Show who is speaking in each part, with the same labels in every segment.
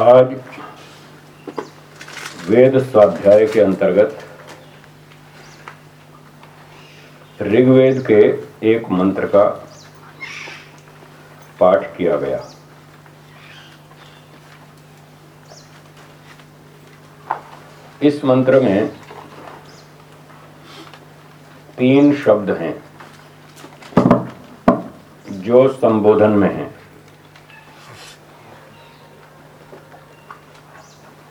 Speaker 1: आज वेद स्वाध्याय के अंतर्गत ऋग्वेद के एक मंत्र का पाठ किया गया। इस मंत्र में तीन शब्द हैं जो संबोधन में हैं।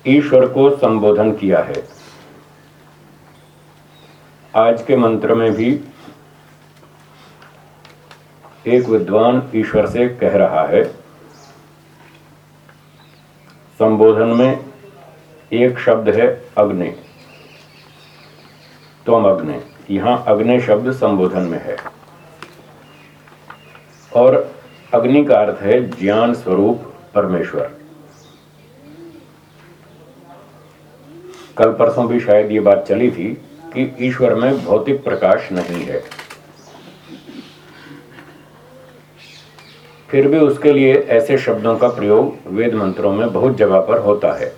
Speaker 1: ईश्वर को संबोधन किया है। आज के मंत्र में भी एक विद्वान ईश्वर से कह रहा है, संबोधन में एक शब्द है अग्नि। तोम अग्नि, यहाँ अग्नि शब्द संबोधन में है। और अग्नि का अर्थ है ज्ञान स्वरूप परमेश्वर। कल परसों भी शायद ये बात चली थी कि ईश्वर में भौतिक प्रकाश नहीं है। फिर भी उसके लिए ऐसे शब्दों का प्रयोग वेद मंत्रों में बहुत जगह पर होता है।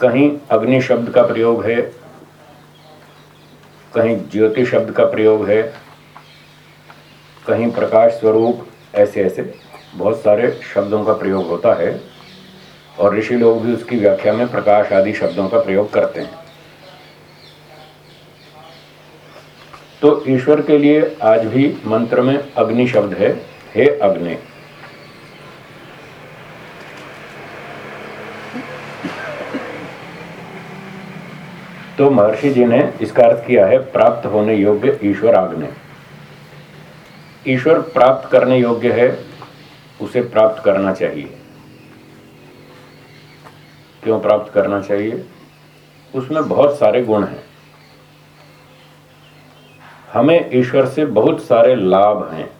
Speaker 1: कहीं अग्नि शब्द का प्रयोग है, कहीं ज्योति शब्द का प्रयोग है, कहीं प्रकाश स्वरूप ऐसे ऐसे बहुत सारे शब्दों का प्रयोग होता है। और ऋषि लोग भी उसकी व्याख्या में प्रकाश आदि शब्दों का प्रयोग करते हैं। तो ईश्वर के लिए आज भी मंत्र में अग्नि शब्द है, हे अग्नि। तो महर्षि जी ने इसका अर्थ किया है, प्राप्त होने योग्य ईश्वर आग्ने। ईश्वर प्राप्त करने योग्य है, उसे प्राप्त करना चाहिए। क्यों प्राप्त करना चाहिए, उसमें बहुत सारे गुण हैं। हमें ईश्वर से बहुत सारे लाभ हैं।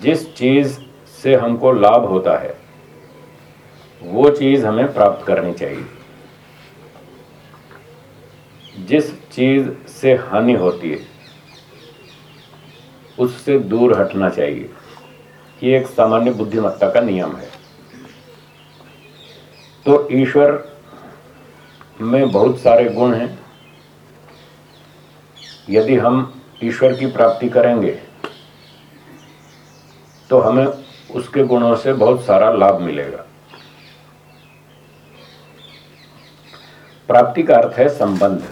Speaker 1: जिस चीज़ से हमको लाभ होता है, वो चीज़ हमें प्राप्त करनी चाहिए। जिस चीज़ से हानि होती है, उससे दूर हटना चाहिए। ये एक सामान्य बुद्धिमत्ता का नियम है। तो ईश्वर में बहुत सारे गुण हैं। यदि हम ईश्वर की प्राप्ति करेंगे तो हमें उसके गुणों से बहुत सारा लाभ मिलेगा। प्राप्ति का अर्थ है संबंध।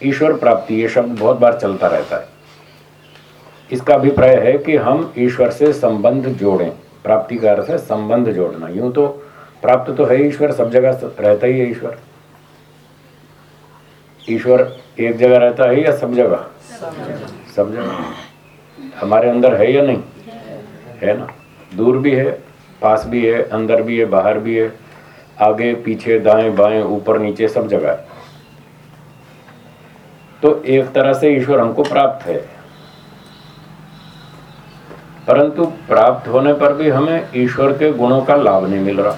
Speaker 1: ईश्वर प्राप्ति, ये शब्द बहुत बार चलता रहता है। इसका अभिप्राय है कि हम ईश्वर से संबंध जोड़ें। प्राप्ति का अर्थ है संबंध जोड़ना। यूँ तो प्राप्त तो है ईश्वर, सब जगह रहता ही है ईश्वर। ईश्वर एक जगह रहता है या सब जगह? सब जगह। हमारे अंदर है या नहीं? है ना? दूर भी है, पास भी है, अंदर भी है, बाहर भी है, आगे, पीछे, दाएँ, बाएँ, ऊपर, नीचे, सब जगह तो एक तरह से ईश्वर हमको प्राप्त है। परंतु प्राप्त होने पर भी हमें ईश्वर के गुणों का लाभ नहीं मिल रहा।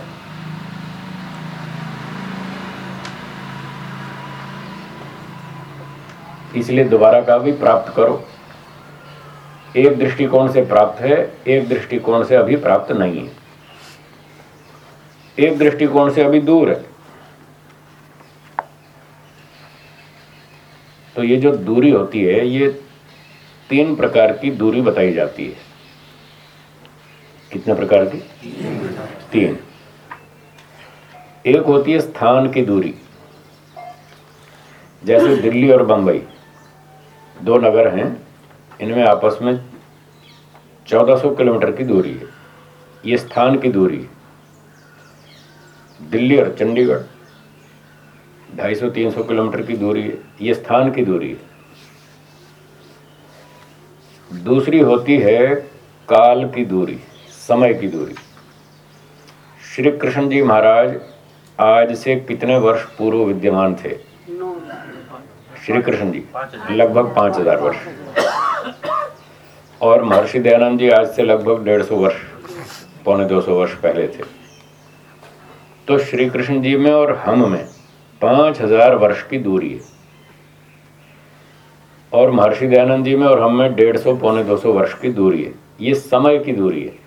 Speaker 1: इसलिए दोबारा का भी प्राप्त करो। एक दृष्टिकोण से प्राप्त है, एक दृष्टिकोण से अभी प्राप्त नहीं है। एक दृष्टिकोण से अभी दूर है। तो ये जो दूरी होती है, ये तीन प्रकार की दूरी बताई जाती है। कितने प्रकार की? तीन। एक होती है स्थान की दूरी। जैसे दिल्ली और बंबई। दो नगर हैं। इनमें आपस में 1400 किलोमीटर की दूरी है। ये स्थान की दूरी है। दिल्ली और चंडीगढ़ 250-300 किलोमीटर की दूरी है। ये स्थान की दूरी है। दूसरी होती है काल की दूरी, समय की दूरी। श्री कृष्ण जी महाराज आज से कितने वर्ष पूर्व विद्यमान थे? श्री कृष्ण जी, लगभग पाँच हज़ार वर्ष। और महर्षि दयानंद जी आज से लगभग डेढ़ सौ वर्ष, पौने दो सौ वर्ष पहले थे। तो श्री कृष्ण जी में और हम में पाँच हज़ार वर्ष की दूरी है। और महर्षि दयानंद जी में और हम में डेढ़ सौ, पौने दो सौ वर्ष की दूरी है। ये समय की दूरी है।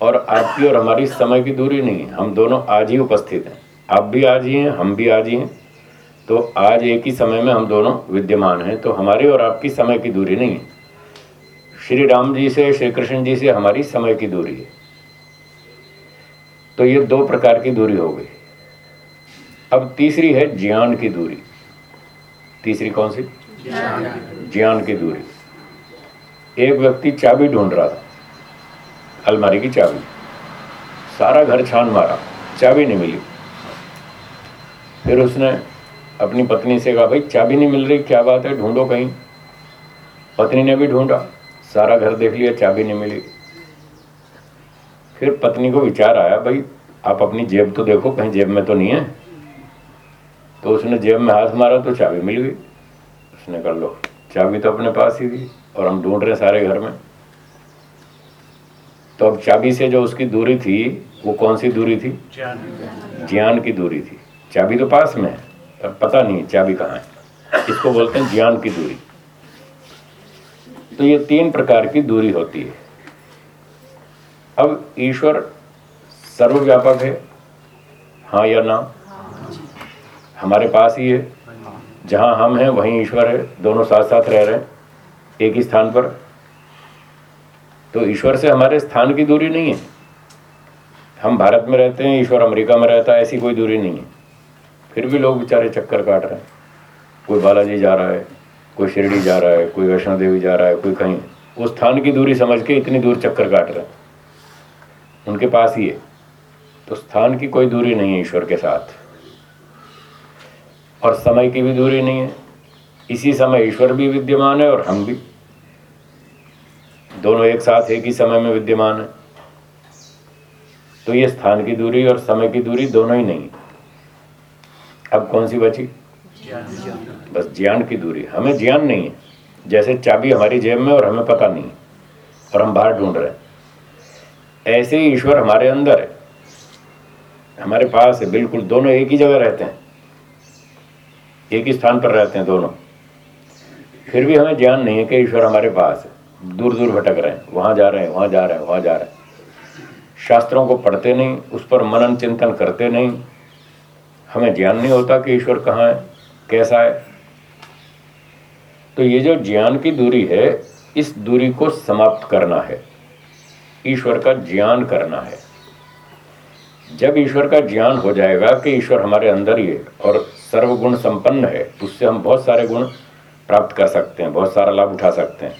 Speaker 1: और आपकी और हमारी समय की दूरी नहीं है। हम दोनों आज ही उपस्थित हैं। आप भी आज ही हैं, हम भी आज ही हैं। तो आज एक ही समय में हम दोनों विद्यमान हैं तो हमारी और आपकी समय की दूरी नहीं है। श्री राम जी से, श्री कृष्ण जी से हमारी समय की दूरी है। तो ये दो प्रकार की दूरी हो गई। अब तीसरी है ज्ञान की दूरी। तीसरी कौन सी? ज्ञान की दूरी। एक व्यक्ति चाबी ढूंढ रहा था। अलमारी की चाबी। सारा घर छान मारा। चाबी नहीं मिली। फिर उसने अपनी पत्नी से कहा भाई चाबी नहीं मिल रही क्या बात है? ढूंढो कहीं. पत्नी ने भी ढूंढा सारा घर देख लिया चाबी नहीं मिली। फिर पत्नी को विचार आया भाई आप अपनी जेब तो देखो कहीं जेब में तो नहीं है? तो उसने जेब में हाथ मारा तो चाबी मिल गई। उसने कर लो चाबी तो अपने पास ही थी और हम ढूंढ रहे सारे घर में। तो अब चाबी से जो उसकी दूरी थी वो कौन सी दूरी थी? ज्ञान की दूरी थी। चाबी तो पास में है। पता नहीं है चाबी कहाँ है। इसको बोलते हैं ज्ञान की दूरी। तो ये तीन प्रकार की दूरी होती है। अब ईश्वर सर्वव्यापक है। हाँ या ना? हमारे पास ही है। जहाँ हम हैं, वहीं ईश्वर है। दोनों साथ साथ रह रहे हैं, एक ही स्थान पर। तो ईश्वर से हमारे स्थान की दूरी नहीं है। हम भारत में रहते हैं, ईश्वर अमेरिका में रहता है, ऐसी कोई दूरी नहीं है। फिर भी लोग बेचारे चक्कर काट रहे हैं। कोई बालाजी जा रहा है, कोई शिरडी जा रहा है, कोई वैष्णो देवी जा रहा है, कोई कहीं। उस स्थान की दूरी समझ के इतनी दूर चक्कर काट रहे हैं। उनके पास ही है। तो स्थान की कोई दूरी नहीं है ईश्वर के साथ। और समय की भी दूरी नहीं है। इसी समय ईश्वर भी विद्यमान है और हम भी। दोनों एक साथ एक ही समय में विद्यमान है। तो ये स्थान की दूरी और समय की दूरी दोनों ही नहीं अब कौन सी बची? बस ज्ञान की दूरी। हमें ज्ञान नहीं है। जैसे चाबी हमारी जेब में और हमें पता नहीं। और हम बाहर ढूंढ रहे हैं। ऐसे ही ईश्वर हमारे अंदर है। हमारे पास है। बिल्कुल दोनों एक ही जगह रहते हैं। एक ही स्थान पर रहते हैं दोनों। फिर भी हमें ज्ञान नहीं है कि ईश्वर हमारे पास है। दूर दूर भटक रहे हैं। वहाँ जा रहे हैं, वहाँ जा रहे हैं, वहाँ जा रहे हैं। शास्त्रों को पढ़ते नहीं, उस पर मनन चिंतन करते नहीं। हमें ज्ञान नहीं होता कि ईश्वर कहाँ है, कैसा है। तो ये जो ज्ञान की दूरी है, इस दूरी को समाप्त करना है। ईश्वर का ज्ञान करना है। जब ईश्वर का ज्ञान हो जाएगा कि ईश्वर हमारे अंदर ही है और सर्वगुण संपन्न है, उससे हम बहुत सारे गुण प्राप्त कर सकते हैं, बहुत सारा लाभ उठा सकते हैं।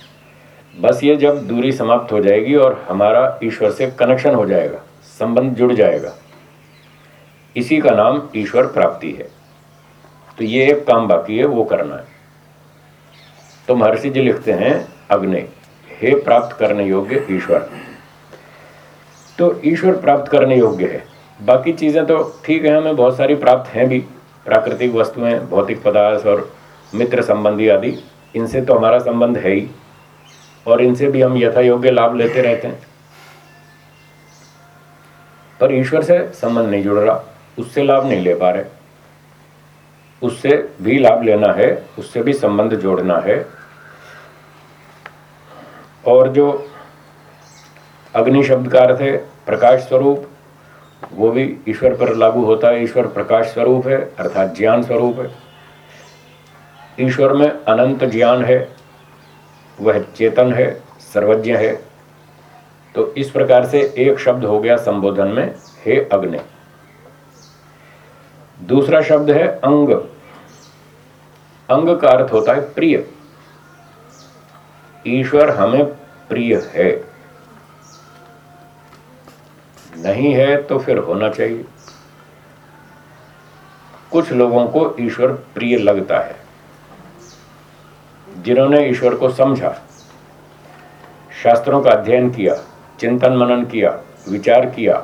Speaker 1: बस ये जब दूरी समाप्त हो जाएगी और हमारा ईश्वर से कनेक्शन हो जाएगा, संबंध जुड़ जाएगा। इसी का नाम ईश्वर प्राप्ति है। तो ये एक काम बाकी है, वो करना है। तो महर्षि जी लिखते हैं, अग्नि, हे प्राप्त करने योग्य ईश्वर। तो ईश्वर प्राप्त करने योग्य है। बाकी चीज़ें तो ठीक है, हमें बहुत सारी प्राप्त हैं भी। प्राकृतिक वस्तुएँ, भौतिक पदार्थ और मित्र संबंधी आदि, इनसे तो हमारा संबंध है ही। और इनसे भी हम यथा योग्य लाभ लेते रहते हैं। पर ईश्वर से संबंध नहीं जुड़ रहा। उससे लाभ नहीं ले पा रहे। उससे भी लाभ लेना है, उससे भी संबंध जोड़ना है। और जो अग्नि शब्द का अर्थ है प्रकाश स्वरूप, वो भी ईश्वर पर लागू होता है। ईश्वर प्रकाश स्वरूप है, अर्थात ज्ञान स्वरूप है। ईश्वर में अनंत ज्ञान है, वह चेतन है, सर्वज्ञ है। तो इस प्रकार से एक शब्द हो गया संबोधन में, हे अग्नि। दूसरा शब्द है अंग। अंग का अर्थ होता है प्रिय। ईश्वर हमें प्रिय है। नहीं है तो फिर होना चाहिए। कुछ लोगों को ईश्वर प्रिय लगता है, जिन्होंने ईश्वर को समझा, शास्त्रों का अध्ययन किया, चिंतन मनन किया, विचार किया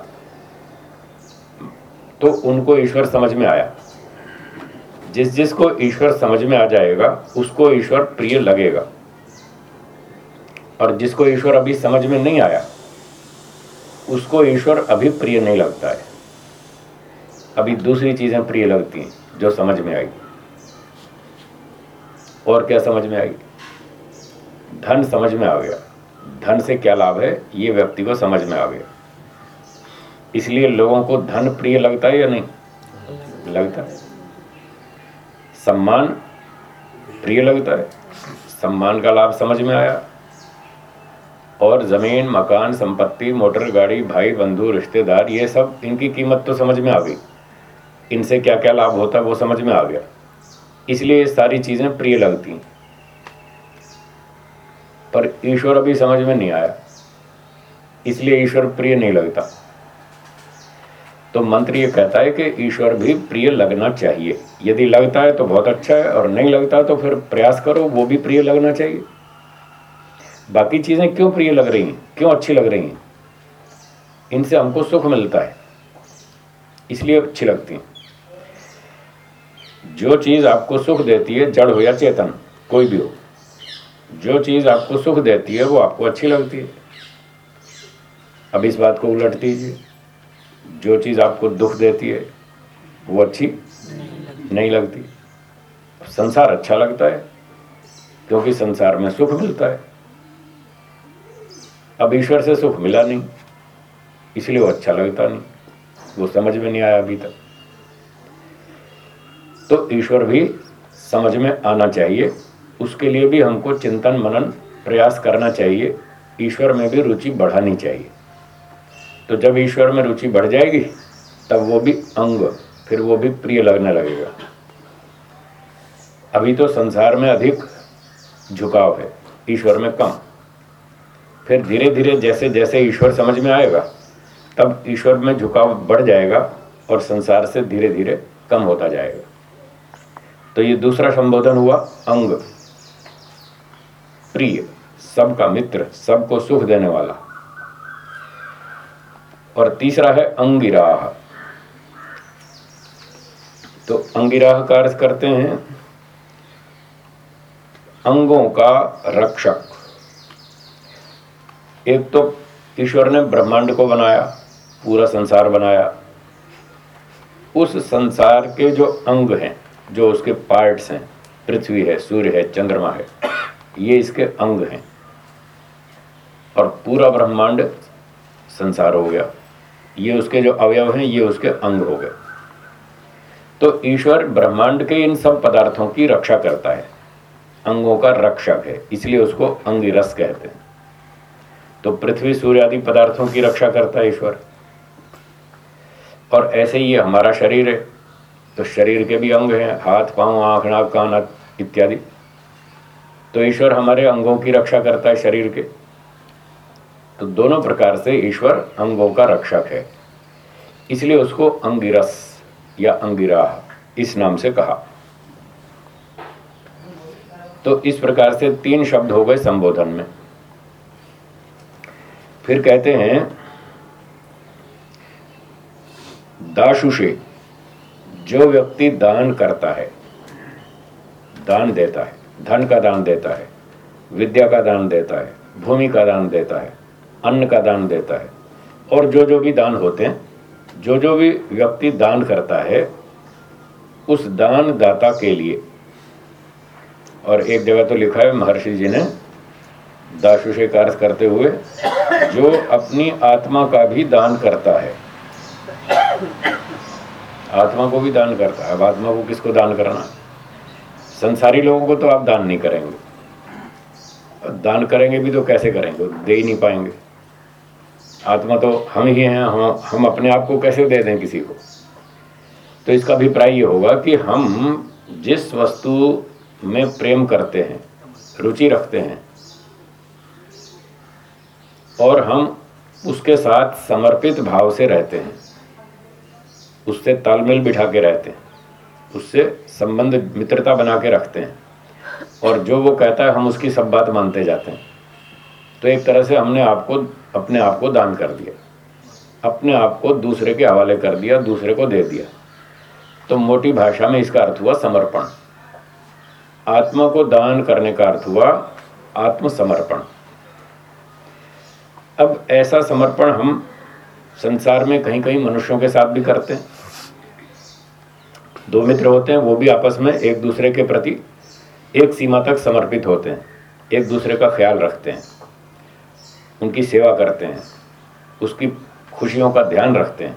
Speaker 1: तो उनको ईश्वर समझ में आया। जिस जिसको ईश्वर समझ में आ जाएगा, उसको ईश्वर प्रिय लगेगा। और जिसको ईश्वर अभी समझ में नहीं आया, उसको ईश्वर अभी प्रिय नहीं लगता है। अभी दूसरी चीज़ें प्रिय लगती हैं, जो समझ में आएगी। और क्या समझ में आएगी? धन समझ में आ गया। धन से क्या लाभ है? ये व्यक्ति को समझ में आ गया। इसलिए लोगों को धन प्रिय लगता है या नहीं? लगता है। सम्मान प्रिय लगता है। सम्मान का लाभ समझ में आया? और ज़मीन, मकान, संपत्ति, मोटर, गाड़ी, भाई, बंधु, रिश्तेदार, ये सब, इनकी कीमत तो समझ में आ गई। इनसे क्या क्या लाभ होता है वो समझ में आ गया। इसलिए ये सारी चीज़ें प्रिय लगती पर ईश्वर अभी समझ में नहीं आया। इसलिए ईश्वर प्रिय नहीं लगता। तो मंत्र ये कहता है कि ईश्वर भी प्रिय लगना चाहिए। यदि लगता है तो बहुत अच्छा है, और नहीं लगता तो फिर प्रयास करो, वो भी प्रिय लगना चाहिए। बाकी चीज़ें क्यों प्रिय लग रही हैं? क्यों अच्छी लग रही हैं? इनसे हमको सुख मिलता है, इसलिए अच्छी लगती हैं। जो चीज़ आपको सुख देती है, जड़ हो या चेतन, कोई भी हो, जो चीज़ आपको सुख देती है, वो आपको अच्छी लगती है। अब इस बात को उलट दीजिए। जो चीज़ आपको दुख देती है, वो अच्छी नहीं लगती। संसार अच्छा लगता है, क्योंकि संसार में सुख मिलता है। अब ईश्वर से सुख मिला नहीं, इसलिए वो अच्छा लगता नहीं, वो समझ में नहीं आया अभी तक। तो ईश्वर भी समझ में आना चाहिए, उसके लिए भी हमको चिंतन मनन प्रयास करना चाहिए, ईश्वर में भी रुचि बढ़ानी चाहिए। तो जब ईश्वर में रुचि बढ़ जाएगी, तब वो भी अंग, फिर वो भी प्रिय लगने लगेगा। अभी तो संसार में अधिक झुकाव है, ईश्वर में कम। फिर धीरे धीरे जैसे जैसे ईश्वर समझ में आएगा, तब ईश्वर में झुकाव बढ़ जाएगा और संसार से धीरे धीरे कम होता जाएगा। तो ये दूसरा संबोधन हुआ, अंग। प्रिय, सबका मित्र, सबको सुख देने वाला। और तीसरा है अंगिराह। तो अंगिराह का अर्थ करते हैं अंगों का रक्षक। एक तो ईश्वर ने ब्रह्मांड को बनाया, पूरा संसार बनाया। उस संसार के जो अंग हैं, जो उसके पार्ट्स हैं, पृथ्वी है, सूर्य है, चंद्रमा है, ये इसके अंग हैं। और पूरा ब्रह्मांड संसार हो गया। ये उसके जो अवयव हैं, ये उसके अंग हो गए। तो ईश्वर ब्रह्मांड के इन सब पदार्थों की रक्षा करता है। अंगों का रक्षक है, इसलिए उसको अंगिरस कहते हैं। तो पृथ्वी सूर्य आदि पदार्थों की रक्षा करता है ईश्वर। और ऐसे ही हमारा शरीर है। तो शरीर के भी अंग हैं, हाथ, पाँव, आँख, नाक, कान इत्यादि। तो ईश्वर हमारे अंगों की रक्षा करता है शरीर के। तो दोनों प्रकार से ईश्वर अंगों का रक्षक है। इसलिए उसको अंगिरस या अंगिराह इस नाम से कहा। तो इस प्रकार से तीन शब्द हो गए संबोधन में। फिर कहते हैं, दाशुषे, जो व्यक्ति दान करता है, दान देता है, धन का दान देता है, विद्या का दान देता है, भूमि का दान देता है अन्न का दान देता है। और जो जो भी दान होते हैं, जो जो भी व्यक्ति दान करता है, उस दान दाता के लिए, और एक जगह तो लिखा है, महर्षि जी ने दाशु से कार्य करते हुए, जो अपनी आत्मा का भी दान करता है, आत्मा को भी दान करता है। अब आत्मा को किसको दान करना? संसारी लोगों को तो आप दान नहीं करेंगे। दान करेंगे भी तो कैसे करेंगे? दे ही नहीं पाएँगे। आत्मा तो हम ही हैं, हम हम अपने आप को कैसे दे दें किसी को? तो इसका अभिप्राय ये होगा कि हम जिस वस्तु में प्रेम करते हैं, रुचि रखते हैं, और हम उसके साथ समर्पित भाव से रहते हैं, उससे तालमेल बिठा के रहते हैं, उससे संबंध मित्रता बना के रखते हैं, और जो वो कहता है हम उसकी सब बात मानते जाते हैं। तो एक तरह से हमने आपको अपने आप को दान कर दिया। अपने आप को दूसरे के हवाले कर दिया, दूसरे को दे दिया। तो मोटी भाषा में इसका अर्थ हुआ समर्पण। आत्मा को दान करने का अर्थ हुआ आत्मसमर्पण। अब ऐसा समर्पण हम संसार में कहीं कहीं मनुष्यों के साथ भी करते हैं। दो मित्र होते हैं, वो भी आपस में एक दूसरे के प्रति एक सीमा तक समर्पित होते हैं, एक दूसरे का ख्याल रखते हैं। उनकी सेवा करते हैं उसकी खुशियों का ध्यान रखते हैं।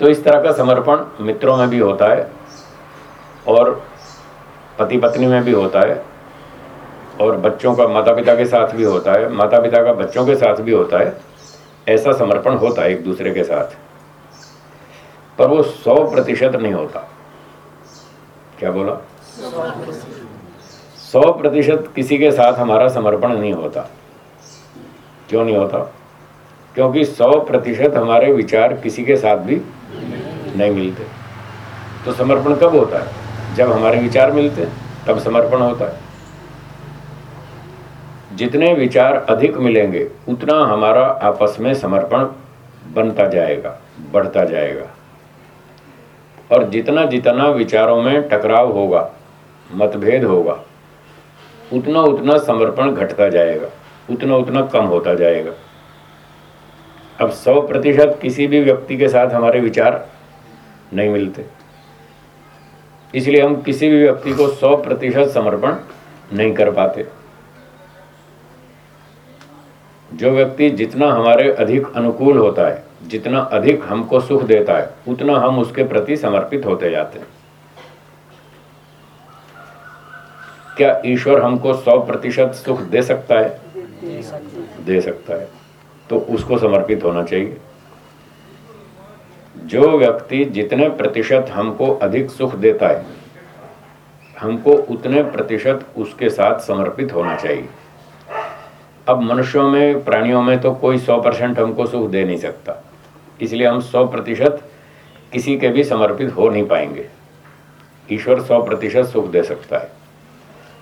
Speaker 1: तो इस तरह का समर्पण मित्रों में भी होता है और पति पत्नी में भी होता है और बच्चों का माता पिता के साथ भी होता है माता पिता का बच्चों के साथ भी होता है ऐसा समर्पण होता है एक दूसरे के साथ। पर वो सौ प्रतिशत नहीं होता। क्या बोला? सौ प्रतिशत किसी के साथ हमारा समर्पण नहीं होता। क्यों नहीं होता? क्योंकि सौ प्रतिशत हमारे विचार किसी के साथ भी नहीं मिलते। तो समर्पण कब होता है? जब हमारे विचार मिलते हैं तब समर्पण होता है। जितने विचार अधिक मिलेंगे, उतना हमारा आपस में समर्पण बनता जाएगा, बढ़ता जाएगा। और जितना जितना विचारों में टकराव होगा, मतभेद होगा, उतना उतना समर्पण घटता जाएगा। उतना उतना कम होता जाएगा। अब सौ प्रतिशत किसी भी व्यक्ति के साथ हमारे विचार नहीं मिलते। इसलिए हम किसी भी व्यक्ति को सौ प्रतिशत समर्पण नहीं कर पाते। जो व्यक्ति जितना हमारे अधिक अनुकूल होता है, जितना अधिक हमको सुख देता है, उतना हम उसके प्रति समर्पित होते जाते हैं। क्या ईश्वर हमको सौ प्रतिशत सुख दे सकता है? दे सकता है। तो उसको समर्पित होना चाहिए। जो व्यक्ति जितने प्रतिशत हमको अधिक सुख देता है, हमको उतने प्रतिशत उसके साथ समर्पित होना चाहिए। अब मनुष्यों में, प्राणियों में तो कोई सौ परसेंट हमको सुख दे नहीं सकता। इसलिए हम सौ प्रतिशत किसी के भी समर्पित हो नहीं पाएँगे। ईश्वर सौ प्रतिशत सुख दे सकता है।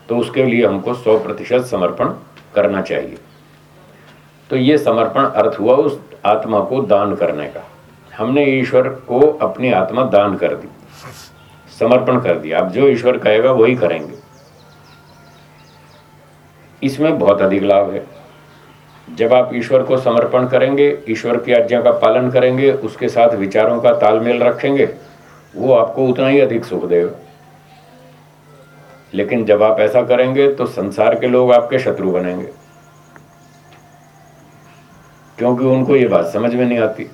Speaker 1: तो उसके लिए हमको सौ प्रतिशत समर्पण करना चाहिए। तो ये समर्पण अर्थ हुआ उस आत्मा को दान करने का। हमने ईश्वर को अपनी आत्मा दान कर दी, समर्पण कर दिया। अब जो ईश्वर कहेगा वही करेंगे। इसमें बहुत अधिक लाभ है। जब आप ईश्वर को समर्पण करेंगे, ईश्वर की आज्ञा का पालन करेंगे, उसके साथ विचारों का तालमेल रखेंगे, वो आपको उतना ही अधिक सुख देगा लेकिन जब आप ऐसा करेंगे तो संसार के लोग आपके शत्रु बनेंगे। क्योंकि उनको ये बात समझ में नहीं आती।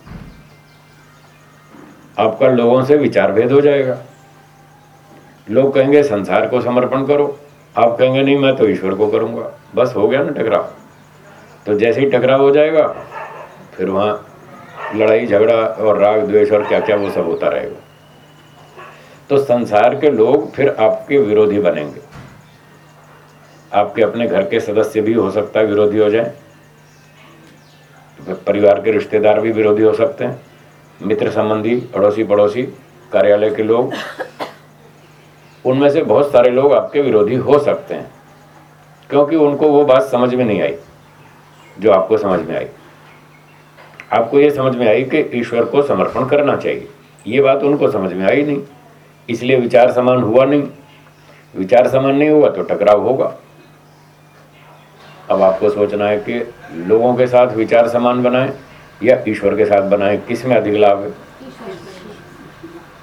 Speaker 1: आपका लोगों से विचार भेद हो जाएगा। लोग कहेंगे, संसार को समर्पण करो। आप कहेंगे, नहीं, मैं तो ईश्वर को करूँगा। बस हो गया ना टकराव। तो जैसे ही टकराव हो जाएगा, फिर वहाँ लड़ाई, झगड़ा और राग, द्वेष और क्या क्या वो सब होता रहेगा। तो संसार के लोग फिर आपके विरोधी बनेंगे। आपके अपने घर के सदस्य भी हो सकता है विरोधी हो जाए। तो परिवार के रिश्तेदार भी विरोधी हो सकते हैं। मित्र संबंधी अड़ोसी पड़ोसी, कार्यालय के लोग। उनमें से बहुत सारे लोग आपके विरोधी हो सकते हैं। क्योंकि उनको वो बात समझ में नहीं आई, जो आपको समझ में आई। आपको ये समझ में आई कि ईश्वर को समर्पण करना चाहिए। ये बात उनको समझ में आई नहीं। इसलिए विचार समान हुआ नहीं। विचार समान नहीं हुआ तो टकराव होगा। अब आपको सोचना है कि लोगों के साथ विचार समान बनाए या ईश्वर के साथ बनाए, किसमें अधिक लाभ है?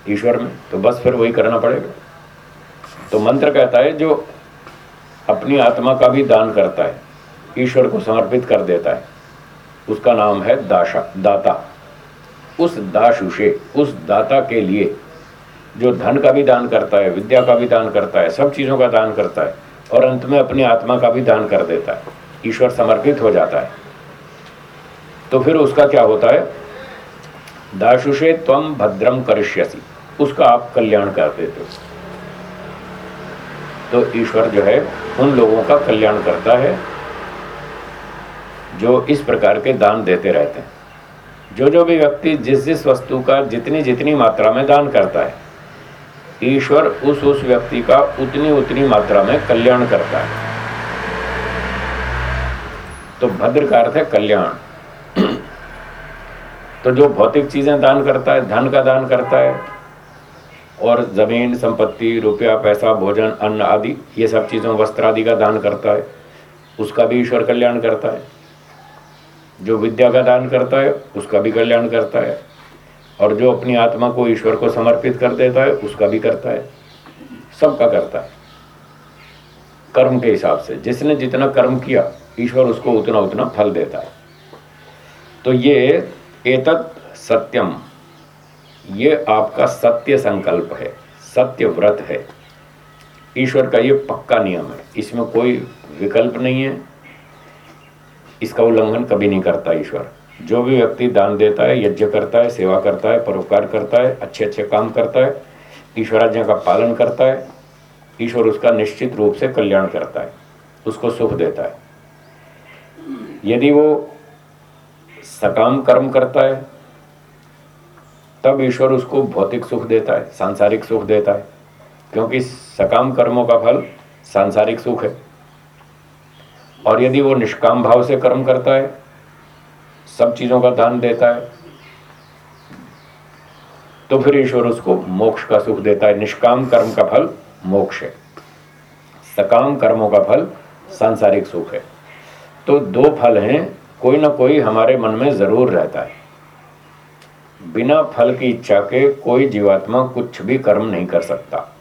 Speaker 1: ईश्वर में। तो बस फिर वही करना पड़ेगा। तो मंत्र कहता है, जो अपनी आत्मा का भी दान करता है, ईश्वर को समर्पित कर देता है, उसका नाम है दाशा, दाता। उस दाशुषे उस दाता के लिए जो धन का भी दान करता है, विद्या का भी दान करता है, सब चीज़ों का दान करता है, और अंत में अपनी आत्मा का भी दान कर देता है, ईश्वर समर्पित हो जाता है। तो फिर उसका क्या होता है? दाशुषे त्वम भद्रम करिष्यसी। उसका आप कल्याण कर देते हो। तो ईश्वर जो है, उन लोगों का कल्याण करता है, जो इस प्रकार के दान देते रहते हैं। जो जो भी व्यक्ति जिस जिस वस्तु का जितनी जितनी मात्रा में दान करता है ईश्वर उस उस व्यक्ति का उतनी उतनी मात्रा में कल्याण करता है। तो भद्र का अर्थ है कल्याण। तो जो भौतिक चीज़ें दान करता है, धन का दान करता है, और ज़मीन, संपत्ति, रुपया, पैसा, भोजन, अन्न आदि, ये सब चीज़ों, वस्त्र आदि का दान करता है, उसका भी ईश्वर कल्याण करता है। जो विद्या का दान करता है, उसका भी कल्याण करता है। और जो अपनी आत्मा को ईश्वर को समर्पित कर देता है, उसका भी करता है। सबका करता है। कर्म के हिसाब से, जिसने जितना कर्म किया, ईश्वर उसको उतना उतना फल देता है। तो ये एतत् सत्यम। ये आपका सत्य संकल्प है, सत्य व्रत है। ईश्वर का ये पक्का नियम है। इसमें कोई विकल्प नहीं है। इसका उल्लंघन कभी नहीं करता ईश्वर। जो भी व्यक्ति दान देता है, यज्ञ करता है, सेवा करता है, परोपकार करता है अच्छे अच्छे काम करता है, ईश्वराज्ञा का पालन करता है, ईश्वर उसका निश्चित रूप से कल्याण करता है, उसको सुख देता है। यदि वो सकाम कर्म करता है, तब ईश्वर उसको भौतिक सुख देता है, सांसारिक सुख देता है, क्योंकि सकाम कर्मों का फल सांसारिक सुख है। और यदि वो निष्काम भाव से कर्म करता है सब चीज़ों का दान देता है। तो फिर ईश्वर उसको मोक्ष का सुख देता है। निष्काम कर्म का फल मोक्ष है। सकाम कर्मों का फल सांसारिक सुख है। तो दो फल हैं, कोई ना कोई हमारे मन में ज़रूर रहता है। बिना फल की इच्छा के कोई जीवात्मा कुछ भी कर्म नहीं कर सकता।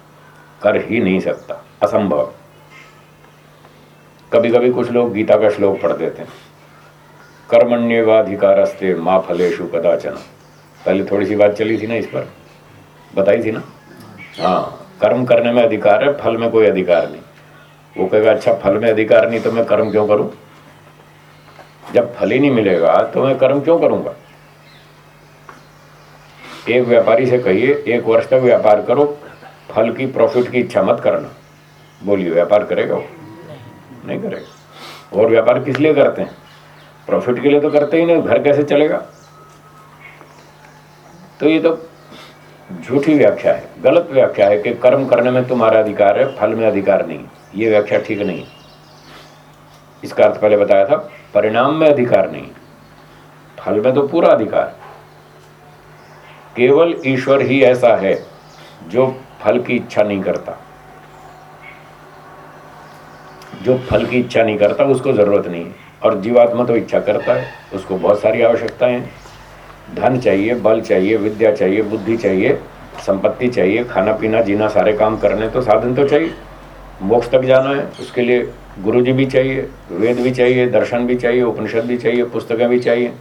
Speaker 1: कर ही नहीं सकता। असंभव। कभी कभी कुछ लोग गीता का श्लोक पढ़ देते हैं। कर्मण्यवाधिकारस्ते माँ फलेशु कदाचन। पहले थोड़ी सी बात चली थी ना इस पर? बताई थी ना? हाँ कर्म करने में अधिकार है, फल में कोई अधिकार नहीं। वो कहेगा अच्छा फल में अधिकार नहीं तो मैं कर्म क्यों करूँ? जब फल ही नहीं मिलेगा तो मैं कर्म क्यों करूँगा? एक व्यापारी से कहिए, एक वर्ष तक व्यापार करो, फल की प्रॉफिट की इच्छा मत करना। बोलिए, व्यापार करेगा वो? नहीं करेगा। और व्यापार किस लिए करते हैं? प्रॉफिट के लिए तो करते ही नहीं, घर कैसे चलेगा? तो ये तो झूठी व्याख्या है, गलत व्याख्या है कि कर्म करने में तुम्हारा अधिकार है, फल में अधिकार नहीं, ये व्याख्या ठीक नहीं। इसका अर्थ पहले बताया था, परिणाम में अधिकार नहीं, फल में तो पूरा अधिकार। केवल ईश्वर ही ऐसा है जो फल की इच्छा नहीं करता। जो फल की इच्छा नहीं करता, उसको ज़रूरत नहीं है। और जीवात्मा तो इच्छा करता है, उसको बहुत सारी आवश्यकताएँ धन चाहिए, बल चाहिए, विद्या चाहिए, बुद्धि चाहिए, संपत्ति चाहिए, खाना पीना, जीना, सारे काम करने तो साधन तो चाहिए। मोक्ष तक जाना है, उसके लिए गुरु जी भी चाहिए, वेद भी चाहिए, दर्शन भी चाहिए, उपनिषद भी चाहिए, पुस्तकें भी चाहिए।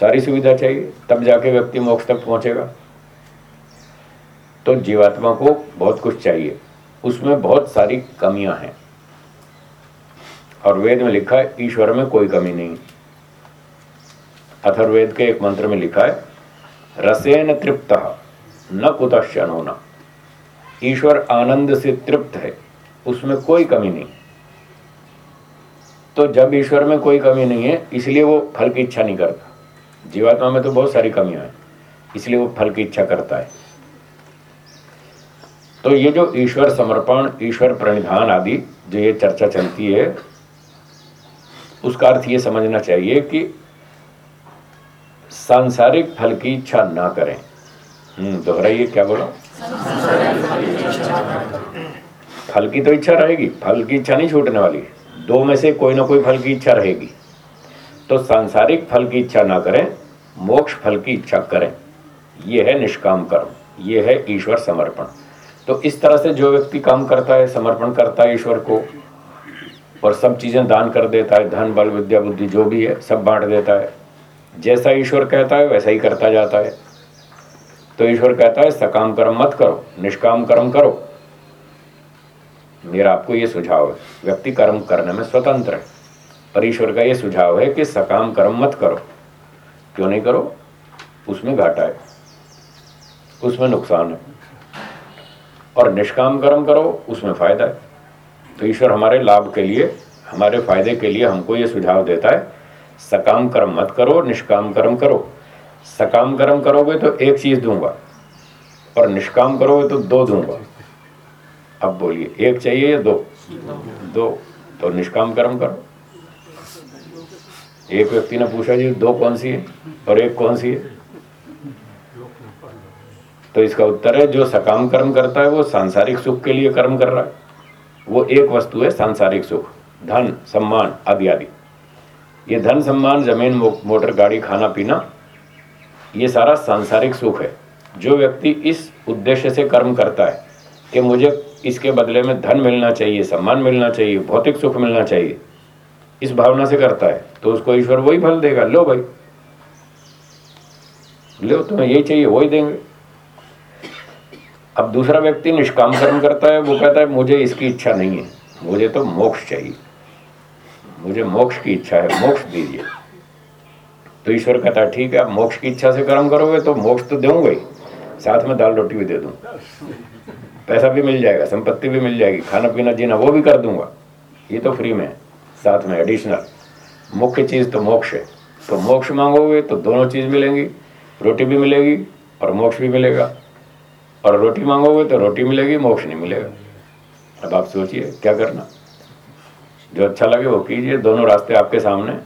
Speaker 1: सारी सुविधा चाहिए, तब जाके व्यक्ति मोक्ष तक पहुंचेगा। तो जीवात्मा को बहुत कुछ चाहिए। उसमें बहुत सारी कमियाँ हैं। और वेद में लिखा है, ईश्वर में कोई कमी नहीं। अथर्वेद के एक मंत्र में लिखा है, रसेन तृप्त, न कुतश्चन होना। ईश्वर आनंद से तृप्त है, उसमें कोई कमी नहीं। तो जब ईश्वर में कोई कमी नहीं है, इसलिए वो फल की इच्छा नहीं करता। जीवात्मा में तो बहुत सारी कमियाँ हैं, इसलिए वो फल की इच्छा करता है। तो ये जो ईश्वर समर्पण, ईश्वर प्रणिधान आदि, जो ये चर्चा चलती है उसका अर्थ ये समझना चाहिए कि सांसारिक फल की इच्छा ना करें। हम्म दोहराइए क्या बोला? फल की तो इच्छा रहेगी, फल की इच्छा नहीं छूटने वाली। दो में से कोई ना कोई फल की इच्छा रहेगी। तो सांसारिक फल की इच्छा ना करें, मोक्ष फल की इच्छा करें। यह है निष्काम कर्म यह है ईश्वर समर्पण। तो इस तरह से जो व्यक्ति काम करता है, समर्पण करता है ईश्वर को और सब चीज़ें दान कर देता है, धन, बल, विद्या, बुद्धि, जो भी है, सब बांट देता है। जैसा ईश्वर कहता है, वैसा ही करता जाता है। तो ईश्वर कहता है, सकाम कर्म मत करो, निष्काम कर्म करो। मेरा आपको ये सुझाव है, व्यक्ति कर्म करने में स्वतंत्र है। पर ईश्वर का ये सुझाव है कि सकाम कर्म मत करो। क्यों नहीं करो? उसमें घाटा है। उसमें नुकसान है। और निष्काम कर्म करो, उसमें फ़ायदा है। तो ईश्वर हमारे लाभ के लिए, हमारे फ़ायदे के लिए हमको ये सुझाव देता है, सकाम कर्म मत करो, निष्काम कर्म करो। सकाम कर्म करोगे तो एक चीज़ दूँगा, और निष्काम करोगे तो दो दूँगा। अब बोलिए, एक चाहिए या दो? दो। तो निष्काम कर्म करो। एक व्यक्ति ने पूछा जी, दो कौन सी है, और एक कौन सी है? तो इसका उत्तर है, जो सकाम कर्म करता है, वो सांसारिक सुख के लिए कर्म कर रहा है। वो एक वस्तु है, सांसारिक सुख, धन, सम्मान आदि आदि। ये धन, सम्मान, ज़मीन मोटर, गाड़ी, खाना, पीना, ये सारा सांसारिक सुख है। जो व्यक्ति इस उद्देश्य से कर्म करता है कि मुझे इसके बदले में धन मिलना चाहिए, सम्मान मिलना चाहिए, भौतिक सुख मिलना चाहिए, इस भावना से करता है तो उसको ईश्वर वही फल देगा। लो भाई। लो, तुम्हें यही चाहिए, वही देंगे। अब दूसरा व्यक्ति निष्काम कर्म करता है, वो कहता है, मुझे इसकी इच्छा नहीं है। मुझे तो मोक्ष चाहिए। मुझे मोक्ष की इच्छा है, मोक्ष दीजिए। तो ईश्वर कहता है, ठीक है आप मोक्ष की इच्छा से कर्म करोगे तो मोक्ष तो दूँगा ही। साथ में दाल रोटी भी दे दूँ। पैसा भी मिल जाएगा, संपत्ति भी मिल जाएगी, खाना पीना जीना, वो भी कर दूँगा। ये तो फ्री में है, साथ में एडिशनल मुख्य चीज़ तो मोक्ष है। तो मोक्ष मांगोगे तो दोनों चीज़ मिलेंगी। रोटी भी मिलेगी और मोक्ष भी मिलेगा। और रोटी मांगोगे तो रोटी मिलेगी, मोक्ष नहीं मिलेगा। अब आप सोचिए, क्या करना? जो अच्छा लगे वो कीजिए, दोनों रास्ते आपके सामने।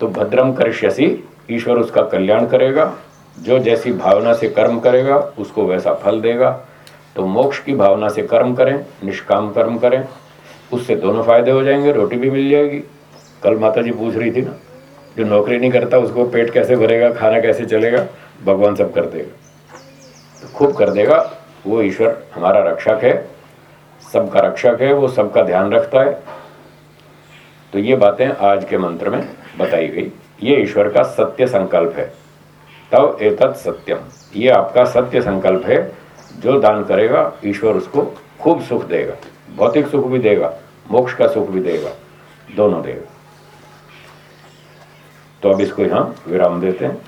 Speaker 1: तो भद्रम करिष्यसी, ईश्वर उसका कल्याण करेगा, जो जैसी भावना से कर्म करेगा, उसको वैसा फल देगा। तो मोक्ष की भावना से कर्म करें, निष्काम कर्म करें, उससे दोनों फ़ायदे हो जाएँगे, रोटी भी मिल जाएगी। कल माता जी पूछ रही थी ना, जो नौकरी नहीं करता, उसको पेट कैसे भरेगा, खाना कैसे चलेगा, भगवान सब कर देगा। खूब कर देगा। वो ईश्वर हमारा रक्षक है, सबका रक्षक है, वो सबका ध्यान रखता है। तो ये बातें आज के मंत्र में बताई गई। ये ईश्वर का सत्य संकल्प है। तब एतत् सत्यम। ये आपका सत्य संकल्प है। जो दान करेगा, ईश्वर उसको खूब सुख देगा। भौतिक सुख भी देगा, मोक्ष का सुख भी देगा, दोनों देगा। तो अब इसको यहाँ विराम देते हैं।